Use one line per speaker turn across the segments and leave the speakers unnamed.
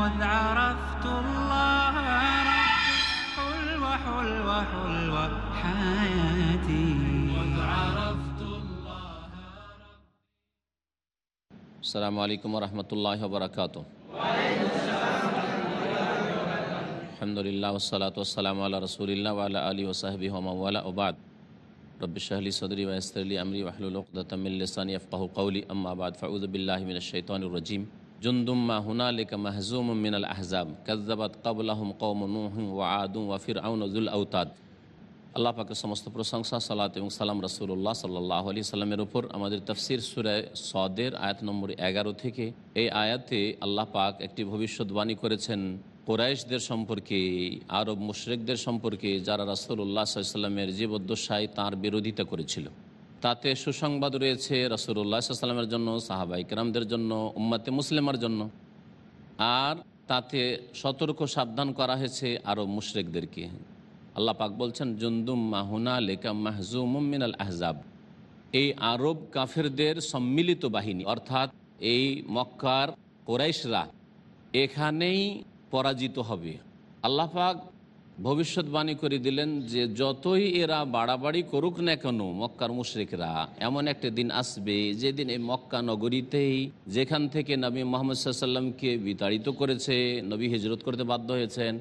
مذ عرفت الله ربي حلوة حلوة حلوة حياتي. مذ عرفت الله
السلام عليكم ورحمة الله وبركاته. الحمد لله والصلاة والسلام على رسول الله وعلى آله وصحبه ومن والاه وبعد. رب اشرح لي صدري ويسر لي أمري واحلل عقدة من لساني يفقهوا قولي. أما بعد فأعوذ بالله من الشيطان الرجيم. জুন্দুম্মা হুনালিকা মাহজুম মিনাল আহজাব। কাজাবাদ কাবুলাহম কৌম নুহিম ওয়াফির আউনজুল আউতাদ আল্লাহ সমস্ত প্রশংসা, সালাত এবং সালাম রসুল্লাহ সাল্লাহ আলি সাল্লামের ওপর আমাদের তফসির সুরায় সদের আয়াত নম্বর এগারো থেকে এই আয়াতে আল্লাহ পাক একটি ভবিষ্যৎবাণী করেছেন কোরাইশদের সম্পর্কে, আরব মুশরেকদের সম্পর্কে, যারা রাসুল্লাহ সাল্লামের জীবদ্দশায় তাঁর বিরোধিতা করেছিল। তাতে সুসংবাদ রয়েছে রসুল্লাহ সাল্লামের জন্য সাহাবাই কেরামদের জন্য, উম্মাতে মুসলিমার জন্য। আর তাতে সতর্ক সাবধান করা হয়েছে আরও মুশরেকদেরকে। আল্লাহ পাক বলছেন, জুন্দুম মাহুনা লেকা মাহজুম আল আহজাব। এই আরব কাফেরদের সম্মিলিত বাহিনী, অর্থাৎ এই মক্কার কোরাইশরা এখানেই পরাজিত হবে। আল্লাহ পাক ভবিষ্যৎবাণী করে দিলেন যে যতই এরা বাড়াবাড়ি করুক না কেন মক্কার মুশরিকরা, এমন একটা দিন আসবে যেদিন এই মক্কা নগরীতেই যেখান থেকে নবী মোহাম্মদ সাল্লামকে বিতাড়িত করেছে, নবী হিজরত করতে বাধ্য হয়েছেন।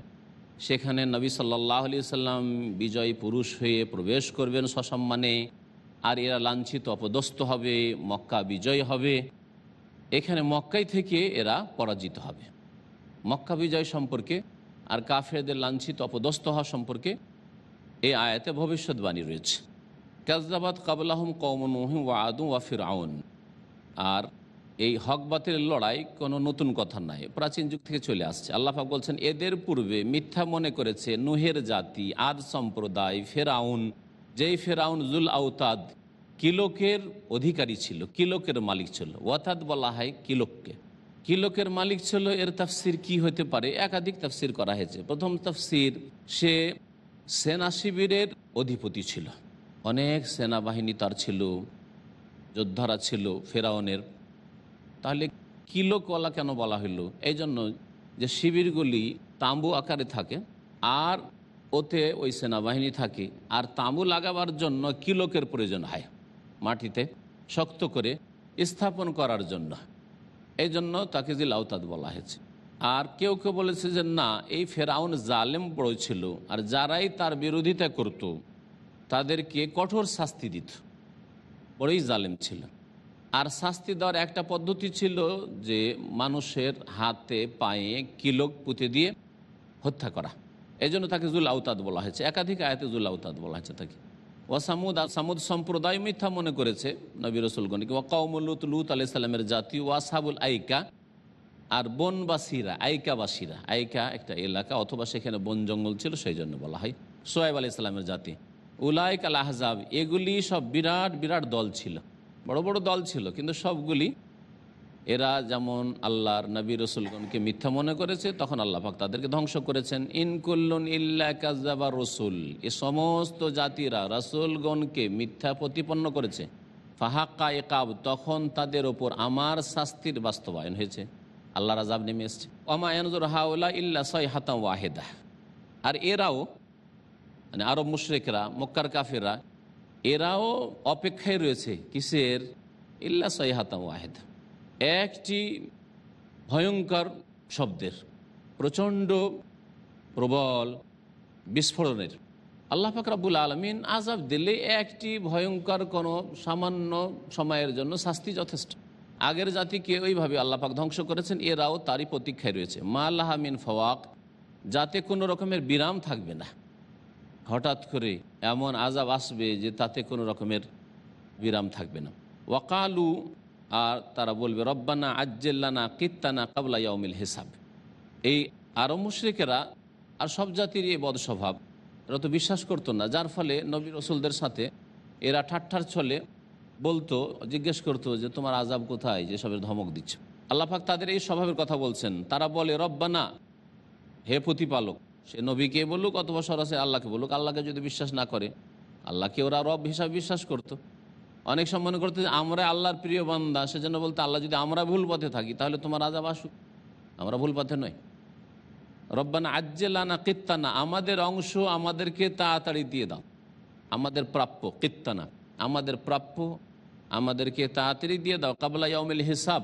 সেখানে নবী সাল্লাহ আলি সাল্লাম বিজয়ী পুরুষ হয়ে প্রবেশ করবেন সসম্মানে, আর এরা লাঞ্ছিত, অপদস্থ হবে, মক্কা বিজয় হবে। এখানে মক্কাই থেকে এরা পরাজিত হবে। মক্কা বিজয় সম্পর্কে আর কাফেরদের লাঞ্ছিত অপদস্থ হওয়া সম্পর্কে এই আয়াতে ভবিষ্যৎবাণী রয়েছে। কাজদাবাদ কাবলাহম কৌমনুহিম ওয়া আদু ওয়া ফিরাউন আর এই হক লড়াই কোনো নতুন কথা নাই প্রাচীন যুগ থেকে চলে আসছে। আল্লাহাক বলছেন, এদের পূর্বে মিথ্যা মনে করেছে নুহের জাতি, আদ সম্প্রদায় ফেরাউন যেই ফেরাউন জুল আউতাদ কিলোকের অধিকারী ছিল, কিলোকের মালিক ছিল। ওয়াতাদ বলা হয় কিলোককে। কিলোকের মালিক ছিল? এর তাফসির কি হতে পারে? একাধিক তাফসির করা হয়েছে। প্রথম তাফসির, সে সেনা শিবিরের অধিপতি ছিল। অনেক সেনাবাহিনী তার ছিল, যোদ্ধারা ছিল, ফেরাউনের। তাহলে কিলোকলা কেন বলা হইল? এই জন্য যে শিবিরগুলি তাঁবু আকারে থাকে আর ওতে ওই সেনাবাহিনী থাকে। আর তাঁবু লাগাবার জন্য কিলোকের প্রয়োজন হয়? মাটিতে শক্ত করে স্থাপন করার জন্য। এই জন্য তাকে জিল আওতাদ বলা হয়েছে। আর কেউ কেউ বলেছে যে, না, এই ফেরাউন জালেম বড় ছিল, আর যারাই তার বিরোধিতা করত, তাদেরকে কঠোর শাস্তি দিত। বড়ই জালেম ছিল আর শাস্তি দেওয়ার একটা পদ্ধতি ছিল যে, মানুষের হাতে, পায়ে কিলোক পুঁতে দিয়ে হত্যা করা। এই জন্য তাকে জুল আউতাদ বলা হয়েছে। একাধিক আয়াতে জুল আউতাদ বলা হয়েছে তাকে। ওয়াসামুদ সামুদ সম্প্রদায় মিথ্যা মনে করেছে নবী রসুলগণকে। ওয়াকাউমুল্লুত লুত আলি সাল্লামের জাতি ওয়াসাবুল আইকা আর বনবাসীরা আইকাবাসীরা আইকা একটা এলাকা অথবা সেখানে বন জঙ্গল ছিল সেই জন্য বলা হয়। সোয়েব আলি সাল্লামের জাতি। উলাইক আল আহজাব, এগুলি সব বিরাট বিরাট দল ছিল। বড় বড় দল ছিল, কিন্তু সবগুলি এরা যেমন আল্লাহর নবী রসুলগণকে মিথ্যা মনে করেছে, তখন আল্লাহ পাক তাদেরকে ধ্বংস করেছেন। ইনকুল্লুন ইল্লা কাজাবা রসুল। এ সমস্ত জাতিরা রসুলগণকে মিথ্যা প্রতিপন্ন করেছে। ফাহাক্কা একাব তখন তাদের ওপর আমার শাস্তির বাস্তবায়ন হয়েছে। আল্লাহ রাজাব নেমে এসছে। ওমায়নজুর হাউলা ইল্লা সয় হাতা ওয়াহেদা। আর এরাও মানে আরব মুশরেকরা, মক্কার কাফেরা এরাও অপেক্ষায় রয়েছে কিসের? ইল্লা সয় হাতা ওয়াহেদা। একটি ভয়ঙ্কর শব্দের, প্রচণ্ড প্রবল বিস্ফোরণের। আল্লাহ ফাকরাবুল আলমিন আজাব দিলে একটি ভয়ঙ্কর কোনো সামান্য সময়ের জন্য শাস্তি যথেষ্ট। আগের জাতিকে ওইভাবে আল্লাহ পাক ধ্বংস করেছেন, এরাও তারই প্রতীক্ষায় রয়েছে। মা আল্লাহ মিন ফওয়াক, যাতে কোনো রকমের বিরাম থাকবে না। হঠাৎ করে এমন আজাব আসবে যে তাতে কোনো রকমের বিরাম থাকবে না। ওয়াকালু আর তারা বলবে, রব্বানা আজ্জেল্লানা কিত্তানা কাবলা ইয়াউমিল হিসাব। এই আরব মুশ্রিকেরা আর সব জাতির এই বদস্বভাব। এরা তো বিশ্বাস করতো না। যার ফলে নবী রসুলদের সাথে এরা ঠাট্টার ছলে বলতো, জিজ্ঞেস করতো যে, তোমার আজাব কোথায়? যে যেসবের ধমক দিচ্ছ। আল্লাহাক তাদের এই স্বভাবের কথা বলছেন। তারা বলে, রব্বানা, হে প্রতিপালক, সে নবীকে বলুক অথবা সরাসরি আল্লাহকে বলুক, আল্লাহকে যদি বিশ্বাস না করে, আল্লাহকে ওরা রব হিসাবে বিশ্বাস করতো। অনেক সময় মনে করতো আমরা আল্লাহর প্রিয় বান্দা, সেজন্য বলতে আল্লাহ যদি আমরা ভুল পথে থাকি, তাহলে তোমার আজাব আসুক। আমরা ভুল পথে নয় রব্বানা আজ্জেলানা কিত্তানা, আমাদের অংশ আমাদেরকে তাড়াতাড়ি দিয়ে দাও। আমাদের প্রাপ্য কিত্তানা, আমাদের প্রাপ্য আমাদেরকে তাড়াতাড়ি দিয়ে দাও। কাবলা ইয়াউমিল হিসাব,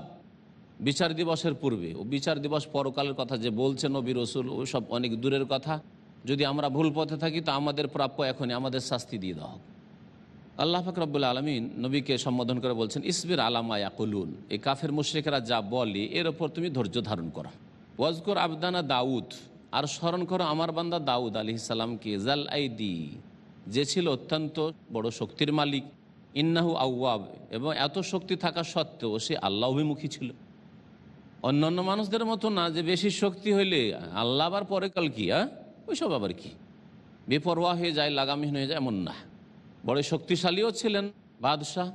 বিচার দিবসের পূর্বে, ও বিচার দিবস পরকালের কথা যে বলছে নবী রসুল ওই সব অনেক দূরের কথা। যদি আমরা ভুল পথে থাকি, তো আমাদের প্রাপ্য এখনই আমাদের শাস্তি দিয়ে দাও আল্লাহ ফাকরাবুল আলমিন নবীকে সম্বোধন করে বলছেন, ইসবির আলামা ইয়াকুলুন এই কাফের মুশ্রিকেরা যা বলে, এর ওপর তুমি ধৈর্য ধারণ করো। ওয়াজকর আবদানা দাউদ আর স্মরণ করো আমার বান্দা দাউদ আলি সালামকে, জাল আইদি যে ছিল অত্যন্ত বড় শক্তির মালিক, ইন্নাহু আউয়াব এবং এত শক্তি থাকা সত্ত্বেও সে আল্লাহ অভিমুখী ছিল। অন্য অন্য মানুষদের মতো না, যে বেশি শক্তি হইলে, আল্লাহ আবার পরে কাল কি হ্যাঁ? ওইসব আবার কি? বেপরোয়া হয়ে যায়, লাগামহীন হয়ে যায়, এমন না। বড় শক্তিশালীও ছিলেন বাদশাহ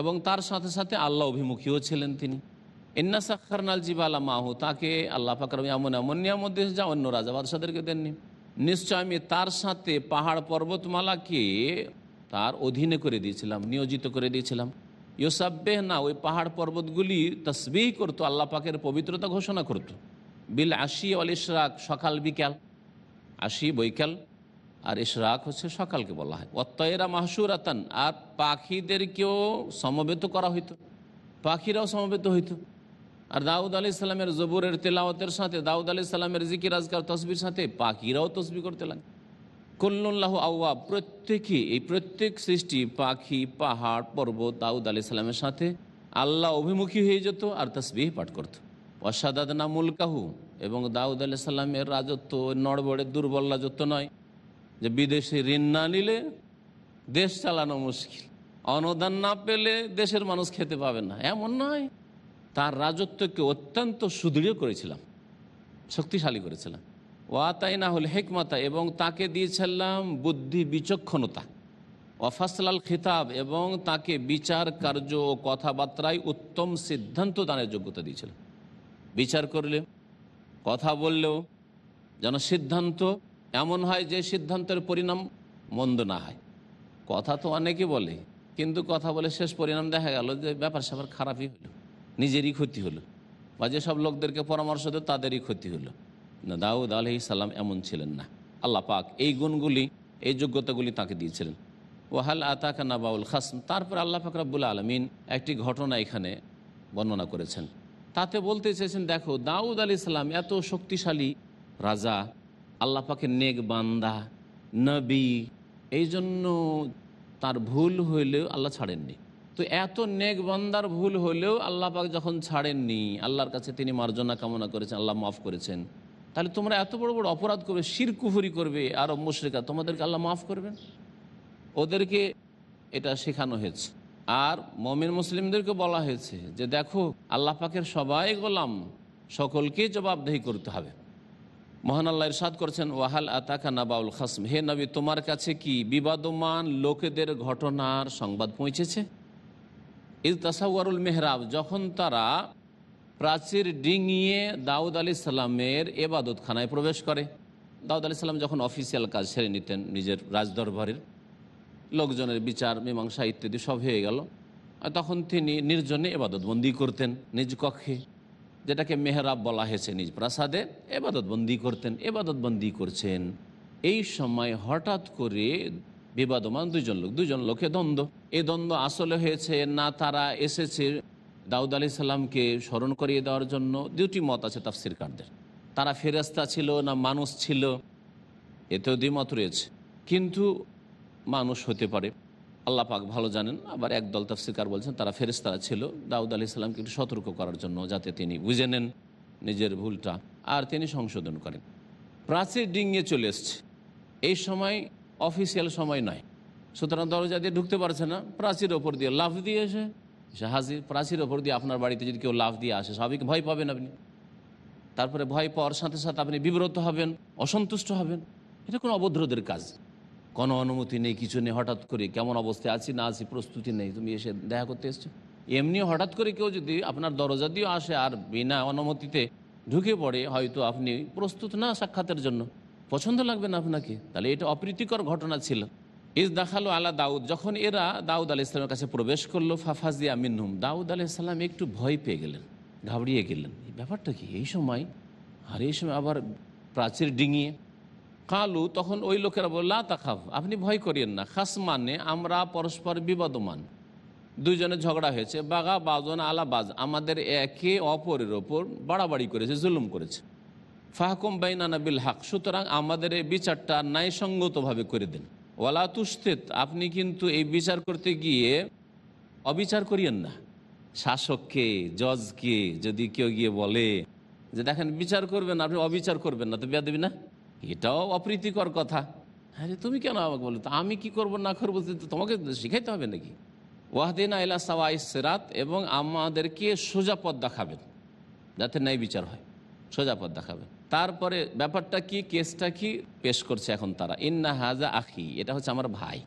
এবং তার সাথে সাথে আল্লাহ অভিমুখীও ছিলেন তিনি। ইন্না সাক্ষারনাল জিবালা মাহু, তাকে আল্লাহ ফাকরম এমন এমন নিয়ামত দিয়েছে যা অন্য রাজা বাদশাদেরকে দেননি। নিশ্চয় আমি তার সাথে পাহাড় পর্বতমালাকে তার অধীনে করে দিয়েছিলাম, নিয়োজিত করে দিয়েছিলাম। ইউসাব্বেহ না, ওই পাহাড় পর্বতগুলি তসবিহ করতো, আল্লাহ পাকের পবিত্রতা ঘোষণা করত। বিল আশি অল সকাল বিকাল। আশি বৈকাল। আর ইশরাক হচ্ছে সকালকে বলা হয়। অত্যয়েরা মাহসুরাতান আর পাখিদেরকেও সমবেত করা হইতো। পাখিরাও সমবেত হইতো। আর দাউদ আলি সাল্লামের জবুরের তেলাওয়াতের সাথে, দাউদ আলি সাল্লামের জিকির তসবির সাথে পাখিরাও তসবি করতে লাগে কল্যাণলাহ আউয়া প্রত্যেকে, এই প্রত্যেক সৃষ্টি পাখি, পাহাড়, পর্বত দাউদ আলি সাল্লামের সাথে আল্লাহ অভিমুখী হয়ে যেত আর তসবিহ পাঠ করত। নামুল কাহু এবং দাউদ আলি সাল্লামের রাজত্ব নড়বড়ে দুর্বল রাজত্ব নয়। যে বিদেশে ঋণ না নিলে দেশ চালানো মুশকিল। অনুদান না পেলে দেশের মানুষ খেতে পাবে না। এমন নয়। তার রাজত্বকে অত্যন্ত সুদৃঢ় করেছিলাম। শক্তিশালী করেছিলাম। ওয়াতাই না হল হেকমতা এবং তাকে দিয়েছিলাম বুদ্ধি বিচক্ষণতা। ওয়াফাসলাল খিতাব এবং তাকে বিচার কার্য ও কথাবার্তায় উত্তম সিদ্ধান্ত দানের যোগ্যতা দিয়েছিলাম। বিচার করলে, কথা বললেও যেন সিদ্ধান্ত এমন হয় যে সিদ্ধান্তের পরিণাম মন্দ না হয়। কথা তো অনেকে বলে, কিন্তু কথা বলে শেষ পরিণাম দেখা গেল যে ব্যাপার স্যাপার খারাপই হলো, নিজেরই ক্ষতি হলো বা যেসব লোকদেরকে পরামর্শ দেয় তাদেরই ক্ষতি হলো। না, দাউদ আলহি সাল্লাম এমন ছিলেন না। আল্লাহ পাক এই গুণগুলি, এই যোগ্যতাগুলি তাকে দিয়েছিলেন। ওয়াহাল আতাকা নাবাউল খাসম, তারপর আল্লাহ পাক রাব্বুল আলমিন একটি ঘটনা এখানে বর্ণনা করেছেন। তাতে বলতে চেয়েছেন, দেখো, দাউদ আলি সাল্লাম এত শক্তিশালী রাজা আল্লাহ পাকের নেক বান্দা, নবী এই জন্য তার ভুল হইলেও আল্লাহ ছাড়েননি। তো এত নেক বান্দার ভুল হলেও আল্লাহ পাক যখন ছাড়েননি, আল্লাহর কাছে তিনি মার্জনা কামনা করেছেন, আল্লাহ মাফ করেছেন। তাহলে তোমরা এত বড় বড় অপরাধ করবে, শিরকুফুরি করবে, আর মুশ্রিকা তোমাদেরকে আল্লাহ মাফ করবেন? ওদেরকে এটা শেখানো হয়েছে। আর মমিন মুসলিমদেরকে বলা হয়েছে যে, দেখো, আল্লাহ পাকের সবাই গোলাম সকলকে জবাবদেহি করতে হবে। মহান আল্লাহ ইরশাদ করছেন, ওয়াহাল আতাকা নাবাউল খাসম। হে নবী, তোমার কাছে কি বিবাদমান লোকেদের ঘটনার সংবাদ পৌঁছেছে? ইজ তাসাউয়ারুল মেহরাব, যখন তারা প্রাচীর ডিঙিয়ে দাউদ আলি সাল্লামের এবাদতখানায় প্রবেশ করে, দাউদ আলি সাল্লাম যখন অফিসিয়াল কাজ সেরে নিতেন নিজের রাজদরবারের, লোকজনের বিচার, মীমাংসা ইত্যাদি সব হয়ে গেল তখন তিনি নির্জনে এবাদতবন্দি করতেন, নিজ কক্ষে। যেটাকে মেহরাব বলা হয়েছে নিজ প্রাসাদে, এবাদতবন্দি করতেন, এবাদতবন্দি করছেন। এই সময় হঠাৎ করে বিবাদমান দুজন লোক দুজন লোকে দ্বন্দ্ব। এই দ্বন্দ্ব আসলে হয়েছে না তারা এসেছে দাউদ আলি সাল্লামকে স্মরণ করিয়ে দেওয়ার জন্য। দুটি মত আছে তাফসিরকারদের। তারা ফেরেস্তা ছিল না মানুষ ছিল, এতেও দ্বিমত রয়েছে। কিন্তু মানুষ হতে পারে। আল্লাহ পাক ভালো জানেন, আবার একদল তাফসিকার বলছেন তারা ফেরেস্তারা ছিল। দাউদ আলি সাল্লামকে একটু সতর্ক করার জন্য যাতে তিনি বুঝে নেন নিজের ভুলটা আর তিনি সংশোধন করেন। প্রাচীর ডিঙিয়ে চলে এসছে। এই সময় অফিসিয়াল সময় নয়। সুতরাং দরজা দিয়ে ঢুকতে পারছে না। প্রাচীর ওপর দিয়ে লাফ দিয়ে এসে সে হাজির। প্রাচীর ওপর দিয়ে আপনার বাড়িতে যদি কেউ লাফ দিয়ে আসে, স্বাভাবিক ভয় পাবেন আপনি। তারপরে ভয় পাওয়ার সাথে সাথে আপনি বিব্রত হবেন, অসন্তুষ্ট হবেন। এটা কোনো অভদ্রদের কাজ। কোনো অনুমতি নেই, কিছু নেই, হঠাৎ করে কেমন অবস্থায় আছি, না আছি, প্রস্তুতি নেই, তুমি এসে দেখা করতে এসছো? এমনি হঠাৎ করে কেউ যদি আপনার দরজা দিয়েও আসে আর বিনা অনুমতিতে ঢুকে পড়ে, হয়তো আপনি প্রস্তুত না সাক্ষাতের জন্য। পছন্দ লাগবে না আপনাকে? তাহলে এটা অপ্রীতিকর ঘটনা ছিল। ইস দেখাল আলা দাউদ, যখন এরা দাউদ আলি ইসলামের কাছে প্রবেশ করল, ফাফাজিয়া মিনহুম, দাউদ আলি ইসলাম একটু ভয় পেয়ে গেলেন, ঘাবড়িয়ে গেলেন। এই ব্যাপারটা কি? এই সময়, আর এই সময় আবার প্রাচীর ডিঙিয়ে কালু, তখন ওই লোকেরা বলল তাকাফ আপনি ভয় করিয়েন না। খাস মানে আমরা পরস্পর বিবাদমান। দুইজনে ঝগড়া হয়েছে। বাগা বাজন, আলা, বাজ। আমাদের একে অপরের ওপর বাড়াবাড়ি করেছে, জুলুম করেছে। ফাহকুম বাইনানা বিল হাক, সুতরাং আমাদের এই বিচারটা ন্যায়সঙ্গতভাবে করে দেন। ওয়ালা তুস্তেত আপনি কিন্তু এই বিচার করতে গিয়ে অবিচার করিয়েন না। শাসককে, জজকে যদি কেউ গিয়ে বলে যে, দেখেন, বিচার করবেন, আপনি অবিচার করবেন না, তো বিয়া দেবি না? এটাও অপ্রীতিকর কথা। আরে তুমি কেন আমাকে বলো আমি কি করব, না করব তোমাকে শিখাইতে হবে নাকি? ওয়াহদিন আইলা সাওয়াই সেরাত এবং আমাদেরকে সোজা পথ দেখাবেন, যাতে ন্যায় বিচার হয়। সোজা পথ দেখাবেন। তারপরে ব্যাপারটা কি, কেসটা কি? পেশ করছে এখন তারা। ইন্না হাজা আখি, এটা হচ্ছে আমার ভাই।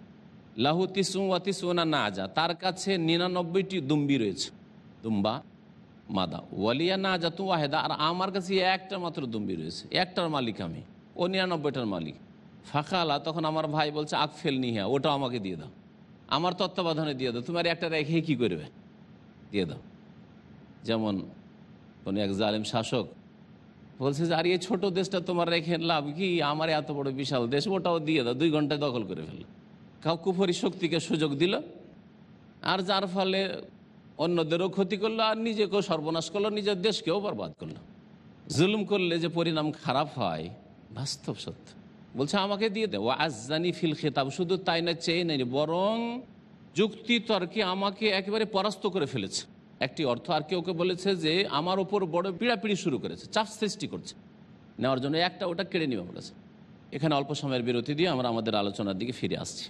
লাহু তিসু ওয়াতিসুনা না আজা তার কাছে নিরানব্বইটি দুম্বি রয়েছে। দুম্বা, মাদা। ওয়ালিয়া না যা তু ওয়াহেদা, আর আমার কাছে একটা মাত্র দুম্বি রয়েছে। একটার মালিক আমি। ও নিরানব্বইটার মালিক। ফাঁকা আলা তখন আমার ভাই বলছে, আখ ফেল নিহা ওটাও আমাকে দিয়ে দাও। আমার তত্ত্বাবধানে দিয়ে দাও। তুমি আর একটা রেখে কী করবে? দিয়ে দাও। যেমন কোনো এক জালেম শাসক বলছে যে, আর এই ছোট দেশটা তোমার রেখে লাভ কি? আমার এত বড় বিশাল দেশ, ওটাও দিয়ে দাও। দুই ঘন্টায় দখল করে ফেলল। কাউ কুফরি শক্তিকে সুযোগ দিল। আর যার ফলে অন্যদেরও ক্ষতি করল, আর নিজেকেও সর্বনাশ করল, নিজের দেশকেও বরবাদ করল। জুলুম করলে যে পরিণাম খারাপ হয় বাস্তব সত্য। বলছে, আমাকে দিয়ে দে। ও আজানি ফিল খেতাব। শুধু তাই না, চেয়ে নেই বরং যুক্তি তর্কে আমাকে একেবারে পরাস্ত করে ফেলেছে। একটি অর্থ আর কেউ কেউ বলেছে যে, আমার ওপর বড় পিড়াপিড়ি শুরু করেছে, চাপ সৃষ্টি করছে। নেওয়ার জন্য একটা ওটা কেড়ে নিবে বলেছে। এখানে অল্প সময়ের বিরতি দিয়ে আমরা আমাদের আলোচনার দিকে ফিরে আসছি।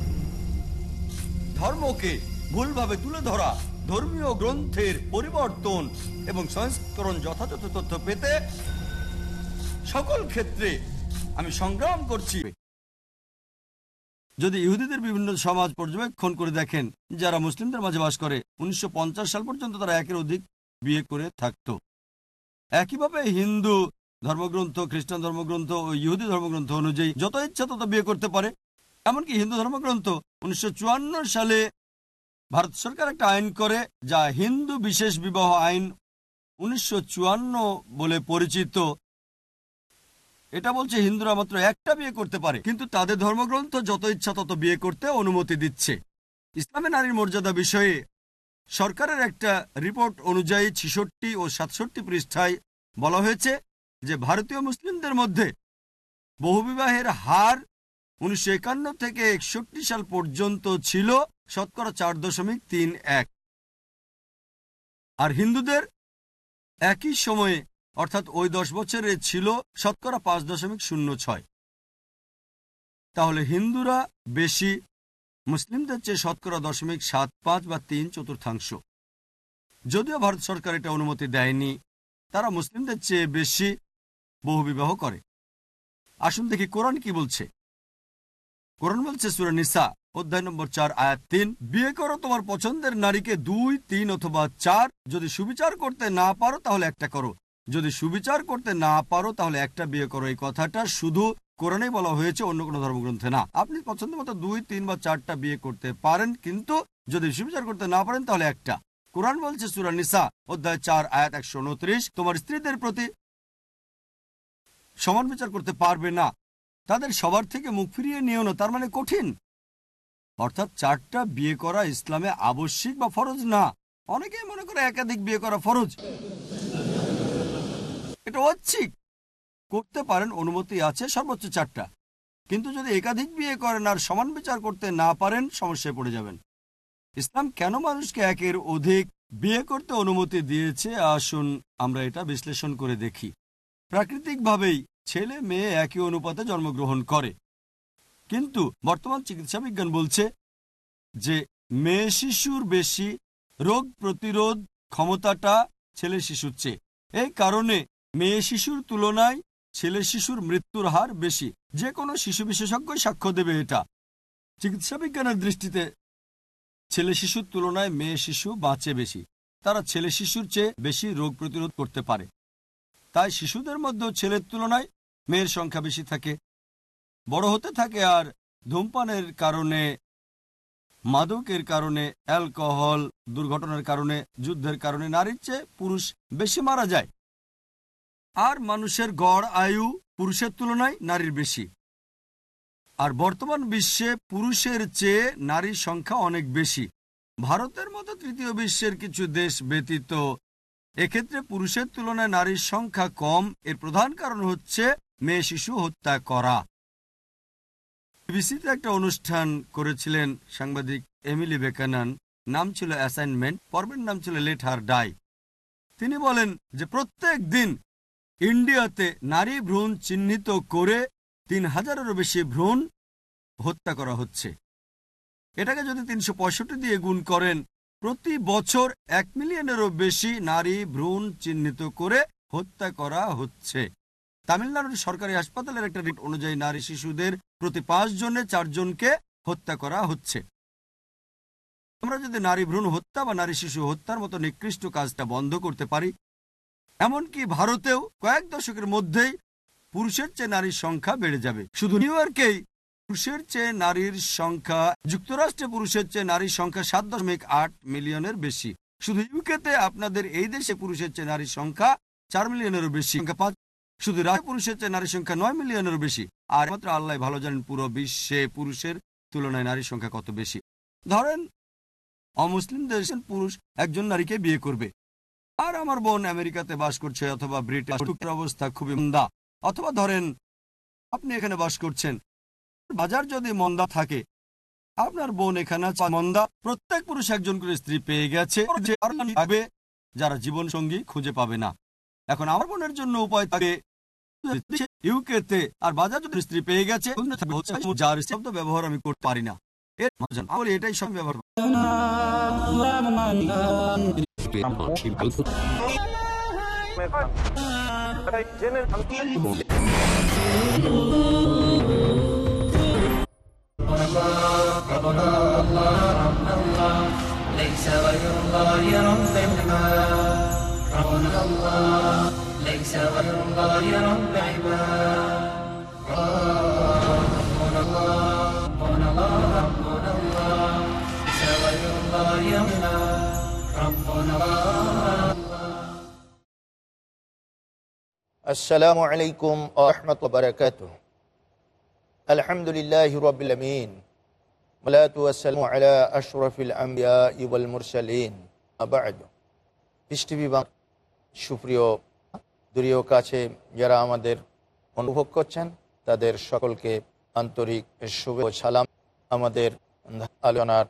ধর্মকে ভুলভাবে তুলে ধরা, ধর্মীয় গ্রন্থের পরিবর্তন এবং সংস্করণ যথাযথ তথ্য পেতে সকল ক্ষেত্রে আমি সংগ্রাম করছি। যদি ইহুদিদের বিভিন্ন সমাজ পর্যবেক্ষণ করে দেখেন, যারা মুসলিমদের মাঝে বাস করে, উনিশশো পঞ্চাশ সাল পর্যন্ত তারা একের অধিক বিয়ে করে থাকত। একইভাবে হিন্দু ধর্মগ্রন্থ, খ্রিস্টান ধর্মগ্রন্থ ও ইহুদি ধর্মগ্রন্থ অনুযায়ী যত ইচ্ছা তত বিয়ে করতে পারে। এমনকি হিন্দু ধর্মগ্রন্থ উনিশশো চুয়ান্ন সালে ভারত সরকার একটা আইন করে যা হিন্দু বিশেষ বিবাহ আইন উনিশশো চুয়ান্ন বলে পরিচিত। এটা বলছে হিন্দুরা মাত্র একটা বিয়ে করতে পারে, কিন্তু তাদের ধর্মগ্রন্থ যত ইচ্ছা তত বিয়ে করতে অনুমতি দিচ্ছে। ইসলামে নারীর মর্যাদা বিষয়ে সরকারের একটা রিপোর্ট অনুযায়ী ছিষট্টি ও সাতষট্টি পৃষ্ঠায় বলা হয়েছে যে ভারতীয় মুসলিমদের মধ্যে বহুবিবাহের হার উনিশশো একান্ন থেকে একষট্টি সাল পর্যন্ত ছিল শতকরা চার দশমিক তিন এক। আর হিন্দুদের একই সময়ে, অর্থাৎ ওই দশ বছরে ছিল শতকরা পাঁচ দশমিক শূন্য ছয়। তাহলে হিন্দুরা বেশি, মুসলিমদের চেয়ে শতকরা দশমিক সাত পাঁচ বা তিন চতুর্থাংশ। যদিও ভারত সরকার এটা অনুমতি দেয়নি, তারা মুসলিমদের চেয়ে বেশি বহুবিবাহ করে। আসুন দেখি কোরআন কি বলছে। কোরআন বলছে সুরা নিসা, অধ্যায় নম্বর চার, আয়াত তিন। বিয়ে করো তোমার পছন্দের নারীকে দুই, তিন অথবা চার। যদি সুবিচার করতে না পারো তাহলে একটা করো। যদি সুবিচার করতে না পারো তাহলে একটা বিয়ে করো। এই কথাটা শুধু কোরআনে বলা হয়েছে, অন্য কোনো ধর্মগ্রন্থে না। আপনি পছন্দ মতো দুই, তিন বা চারটা বিয়ে করতে পারেন, কিন্তু যদি সুবিচার করতে না পারেন তাহলে একটা। কোরআন বলছে সুরা নিসা, অধ্যায় চার, আয়াত একশো উনত্রিশ, তোমার স্ত্রীদের প্রতি সমান বিচার করতে পারবে না। তাদের সবার থেকে মুখ ফিরিয়ে নিও না, তার মানে কঠিন। অর্থাৎ চারটা বিয়ে করা ইসলামে আবশ্যিক বা ফরজ? না। অনেকেই মনে করে একাধিক বিয়ে করা ফরজ। এটা ঐচ্ছিক। করতে পারেন, অনুমতি আছে সর্বোচ্চ চারটা। কিন্তু যদি একাধিক বিয়ে করেন আর সমান বিচার করতে না পারেন, সমস্যায় পড়ে যাবেন। ইসলাম কেন মানুষকে একের অধিক বিয়ে করতে অনুমতি দিয়েছে? আসুন আমরা এটা বিশ্লেষণ করে দেখি। প্রাকৃতিকভাবেই ছেলে, মেয়ে একই অনুপাতে জন্মগ্রহণ করে। কিন্তু বর্তমান চিকিৎসা বিজ্ঞান বলছে যে, মেয়ে শিশুর বেশি রোগ প্রতিরোধ ক্ষমতাটা ছেলে শিশুর চেয়ে। এই কারণে মেয়ে শিশুর তুলনায় ছেলে শিশুর মৃত্যুর হার বেশি। যে কোনো শিশু বিশেষজ্ঞই সাক্ষ্য দেবে এটা। চিকিৎসা বিজ্ঞানের দৃষ্টিতে ছেলে শিশুর তুলনায় মেয়ে শিশু বাঁচে বেশি। তারা ছেলে শিশুর চেয়ে বেশি রোগ প্রতিরোধ করতে পারে। তাই শিশুদের মধ্যেও ছেলের তুলনায় মেয়ের সংখ্যা বেশি থাকে। বড় হতে থাকে আর ধূমপানের কারণে, মাদকের কারণে, অ্যালকোহল দুর্ঘটনার কারণে, যুদ্ধের কারণে নারীর চেয়ে পুরুষ বেশি মারা যায়। আর মানুষের গড়, আয়ু পুরুষের তুলনায় নারীর বেশি। আর বর্তমান বিশ্বে পুরুষের চেয়ে নারীর সংখ্যা অনেক বেশি। ভারতের মতো তৃতীয় বিশ্বের কিছু দেশ ব্যতীত এক্ষেত্রে পুরুষের তুলনায় নারীর সংখ্যা কম। এর প্রধান কারণ হচ্ছে মেয়ে শিশু হত্যা করা। বিবিসিতে একটা অনুষ্ঠান করেছিলেন সাংবাদিক এমিলি বেকানান। নাম ছিল অ্যাসাইনমেন্ট, পর্বের নাম ছিল লেট হার ডাই। তিনি বলেন যে প্রত্যেক দিন ইন্ডিয়াতে নারী ভ্রূণ চিহ্নিত করে তিন হাজারেরও বেশি ভ্রূণ হত্যা করা হচ্ছে। এটাকে যদি তিনশো পঁয়ষট্টি দিয়ে গুণ করেন প্রতি বছর এক মিলিয়নেরও বেশি নারী ভ্রূণ চিহ্নিত করে হত্যা করা হচ্ছে। তামিলনাড়ুর সরকারি হাসপাতালের একটা রিট অনুযায়ী নারী শিশুদের প্রতি পাঁচ জনে চারজনকে হত্যা করা হচ্ছে। আমরা যদি নারী ভ্রূণ হত্যা বা নারী শিশু হত্যার মতো নিকৃষ্ট কাজটা বন্ধ করতে পারি, এমনকি ভারতেও কয়েক দশকের মধ্যেই পুরুষের চেয়ে নারীর সংখ্যা বেড়ে যাবে। শুধু নিউ ইয়র্কেই পুরুষের চেয়ে নারীর সংখ্যা, যুক্তরাষ্ট্রে পুরুষের চেয়ে নারীর সংখ্যা সাত দশমিক আট মিলিয়নের বেশি। শুধু ইউকেতে আপনাদের এই দেশে পুরুষের চেয়ে নারীর সংখ্যা চার মিলিয়নেরও বেশি। পাঁচ শুধু রাজ্য পুরুষের চেয়ে নারীর সংখ্যা নয় মিলিয়নেরও বেশি। আর মাত্র আল্লাহ ভালো জানেন, পুরো বিশ্বে পুরুষের তুলনায় নারীর সংখ্যা কত বেশি। ধরেন, অমুসলিম দেশের পুরুষ একজন নারীকে বিয়ে করবে। আর আমার বোন আমেরিকাতে বাস করছে অথবা ব্রিটেন। অবস্থা খুবই মন্দা। অথবা ধরেন, আপনি এখানে বাস করছেন। বাজার যদি মন্দা থাকে, আপনার বোন এখানে মন্দা। প্রত্যেক পুরুষ একজন করে স্ত্রী পেয়ে গেছে। যারা জীবন সঙ্গী খুঁজে পাবে না। এখন আমার বোনের জন্য উপায় থাকে ইউকেতে আর বাজার যদি স্ত্রী পেয়ে গেছে, যার শব্দ ব্যবহার আমি করতে পারি না। এটাই সব ব্যবহার।
ربنا
الله ربنا الله
ليس غير الله ربنا الله ليس غير الله ربنا الله ربنا الله ربنا الله ليس غير الله ربنا الله
السلام عليكم ورحمة الله وبركاته. আলহামদুলিল্লাহ রবিলমিন আলা আশরফিল আম্বিয়া ইবল মুরসালিন আবাদ পৃষ্টিভি সুপ্রিয় দূরীয় কাছে যারা আমাদের অনুভব করছেন, তাদের সকলকে আন্তরিক শুভ সালাম। আমাদের আলোচনার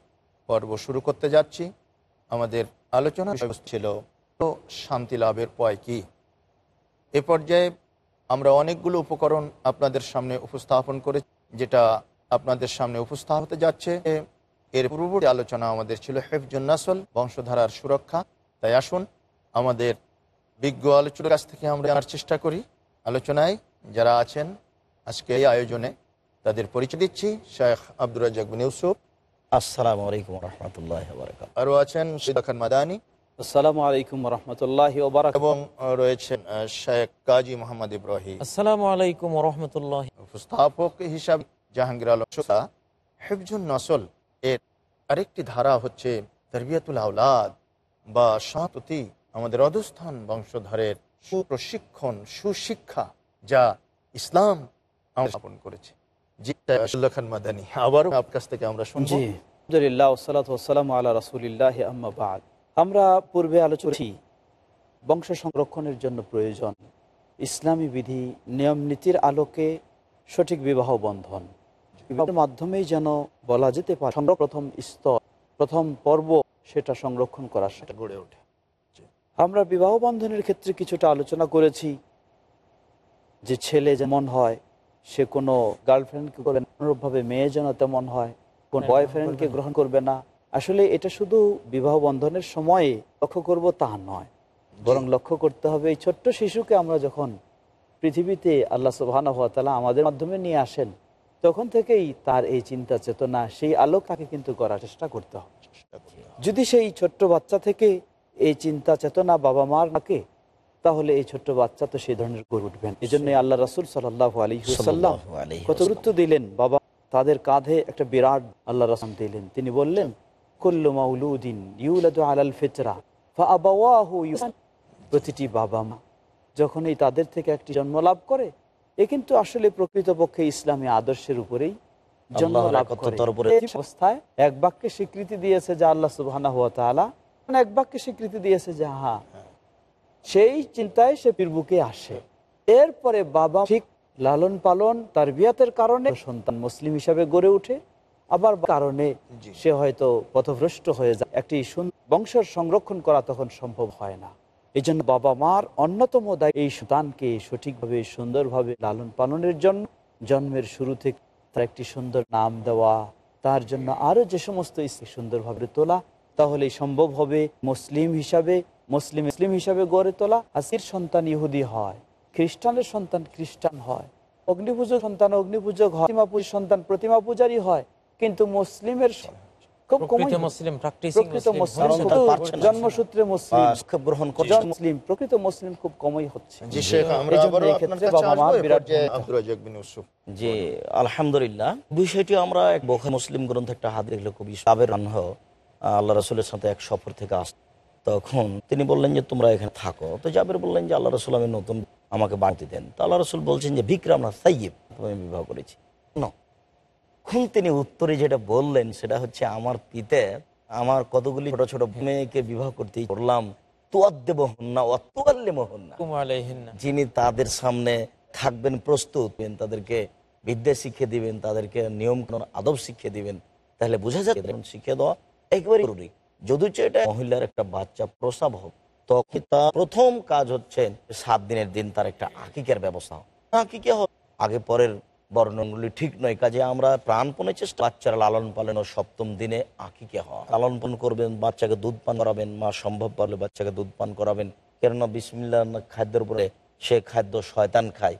পর্ব শুরু করতে যাচ্ছি। আমাদের আলোচনা ছিল তো শান্তি লাভের পয় কি? এ পর্যায়ে আমরা অনেকগুলো উপকরণ আপনাদের সামনে উপস্থাপন করে যেটা আপনাদের সামনে উপস্থাপন হতে যাচ্ছে। এর পূর্ববর্তী আলোচনা আমাদের ছিল হেফজুন্নাসল বংশধারার সুরক্ষা। তাই আসুন আমাদের বিজ্ঞ আলোচনার কাছ থেকে আমরা জানার চেষ্টা করি। আলোচনায় যারা আছেন আজকে এই আয়োজনে তাদের পরিচয় দিচ্ছি শেখ আব্দুর রাজাক বিন ইউসুফ।
আসসালামু আলাইকুম রহমতুল্লাহ
আরও আছেন সিদ্দা খান মাদানী
আসসালামু আলাইকুম রহমতুল্লাহ
এবং রয়েছেন শেখ কাজী মোহাম্মদ ইব্রাহিম।
আসসালামু আলাইকুম রহমতুল্লাহ
উপস্থাপক হিসাবে জাহাঙ্গীর আলম সোসা নসল এর আরেকটি ধারা হচ্ছে তরবিয়াতুল আউলাদ বা সন্ততি আমাদের অধস্থান বংশধরের সুপ্রশিক্ষণ সুশিক্ষা যা ইসলাম স্থাপন করেছে। জি খান মাদানী আবারও আপনার কাছ থেকে আমরা শুনছি
আলহামদুলিল্লাহ ওসালাত ওসালাম আল্লাহ রাসুলিল্লাহ আম্মাবাদ আমরা পূর্বে আলোচনা বংশ সংরক্ষণের জন্য প্রয়োজন। ইসলামী বিধি নিয়ম নীতির আলোকে সঠিক বিবাহ বন্ধন। বিবাহের মাধ্যমেই যেন বলা যেতে পারে প্রথম স্তর প্রথম পর্ব সেটা সংরক্ষণ করা সেটা
গড়ে ওঠে।
আমরা বিবাহ বন্ধনের ক্ষেত্রে কিছুটা আলোচনা করেছি যে ছেলে যেমন হয় সে কোনো গার্লফ্রেন্ডকে করবে অনুরূপভাবে মেয়ে যেন তেমন হয় কোন বয়ফ্রেন্ডকে গ্রহণ করবে না আসলে এটা শুধু বিবাহ বন্ধনের সময়ে লক্ষ্য করব তা নয়। বরং লক্ষ্য করতে হবে এই ছোট্ট শিশুকে আমরা যখন পৃথিবীতে আল্লাহ সুবাহানা হাত তালা আমাদের মাধ্যমে নিয়ে আসেন তখন থেকেই তার এই চিন্তা চেতনা সেই আলোক তাকে কিন্তু করার চেষ্টা করতে হবে। যদি সেই ছোট্ট বাচ্চা থেকে এই চিন্তা চেতনা বাবা মার থাকে তাহলে এই ছোট্ট বাচ্চা তো সেই ধরনের গড়ে উঠবেন এই জন্য আল্লাহ রাসুল সাল্লাহ আলী সাল্লাম কত গুরুত্ব দিলেন। বাবা তাদের কাঁধে একটা বিরাট আল্লাহ রাসুল দিলেন। তিনি বললেন কুল্লু মাউলুদিন ইউলাদু আলাল ফিতরা প্রতিটি বাবা মা যখনই তাদের থেকে একটি জন্ম লাভ করে এ কিন্তু আসলে প্রকৃতপক্ষে ইসলামী আদর্শের উপরেই জন্ম লাভ করে। অবস্থায় এক বাক্যে স্বীকৃতি দিয়েছে যে আল্লাহ ওয়া তাআলা এক বাক্যে স্বীকৃতি দিয়েছে যে হ্যাঁ সেই চিন্তায় সে পীর বুকে আসে। এরপরে বাবা ঠিক লালন পালন তার বিয়াতের কারণে সন্তান মুসলিম হিসাবে গড়ে ওঠে। আবার কারণে সে হয়তো পথভ্রষ্ট হয়ে যায়। একটি বংশের সংরক্ষণ করা তখন সম্ভব হয় না। এই জন্য বাবা মার অন্যতম দায় এই সন্তানকে সঠিকভাবে সুন্দরভাবে লালন পালনের জন্য জন্মের শুরু থেকে তার একটি সুন্দর নাম দেওয়া তার জন্য আরও যে সমস্ত সুন্দরভাবে তোলা তাহলে সম্ভব হবে মুসলিম হিসাবে মুসলিম মুসলিম হিসাবে গড়ে তোলা। আসির সন্তান ইহুদি হয় খ্রিস্টানের সন্তান খ্রিস্টান হয় অগ্নিপূজক সন্তান অগ্নিপূজক হয় প্রতিমা সন্তান প্রতিমা পূজারই হয়। কিন্তু মুসলিমের।
মুসলিম প্র্যাকটিসিং
প্রকৃত
মুসলিম
মুসলিম
হচ্ছে
শুধু
তার পারছে না।
জন্মসূত্রে মুসলিম।
গ্রহণ
মুসলিম প্রকৃত মুসলিম খুব কমই হচ্ছে।
আমরা
যে আলহামদুলিল্লাহ। বিষয়টি এক বোখা মুসলিম গ্রন্থ একটা হাত দেখলে সাবের আল্লাহ রসুলের সাথে এক সফর থেকে আস তখন তিনি বললেন যে তোমরা এখানে থাকো। তো জাবের বললেন যে আল্লাহ রসুল আমি নতুন আমাকে বাড়তি দেন। তো আল্লাহ রসুল বলছেন যে বিক্রম না সাইয়েব আমি বিবাহ করেছি। ন। এখন তিনি উত্তরে যেটা বললেন সেটা হচ্ছে আমার পিতে আমার কতগুলি ছোট ছোট মেয়েকে বিবাহ করতে করলাম। যিনি তাদের সামনে থাকবেন প্রস্তুত তাদেরকে বিদ্যা শিখিয়ে দিবেন তাদেরকে নিয়ম কানুন আদব শিখিয়ে দিবেন। তাহলে বোঝা যেমন শিখিয়ে দেওয়া একেবারে জরুরি। যদিচ এটা মহিলার একটা বাচ্চা প্রসব হোক তখন তার প্রথম কাজ হচ্ছে সাত দিনের দিন তার একটা আকিকের ব্যবস্থা। আকিকে হোক আগে পরের বর্ণনগুলি ঠিক নয়, কাজে আমরা প্রাণপণে চেষ্টা বাচ্চারা লালন পালন ও সপ্তম দিনে আঁকিকে হওয়া। লালন পালন করবেন, বাচ্চাকে দুধ পান করাবেন, মা সম্ভব পারলে বাচ্চাকে দুধ পান করাবেন। কেননা বিসমিল্লা খাদ্যের উপরে সে খাদ্য শয়তান খায়।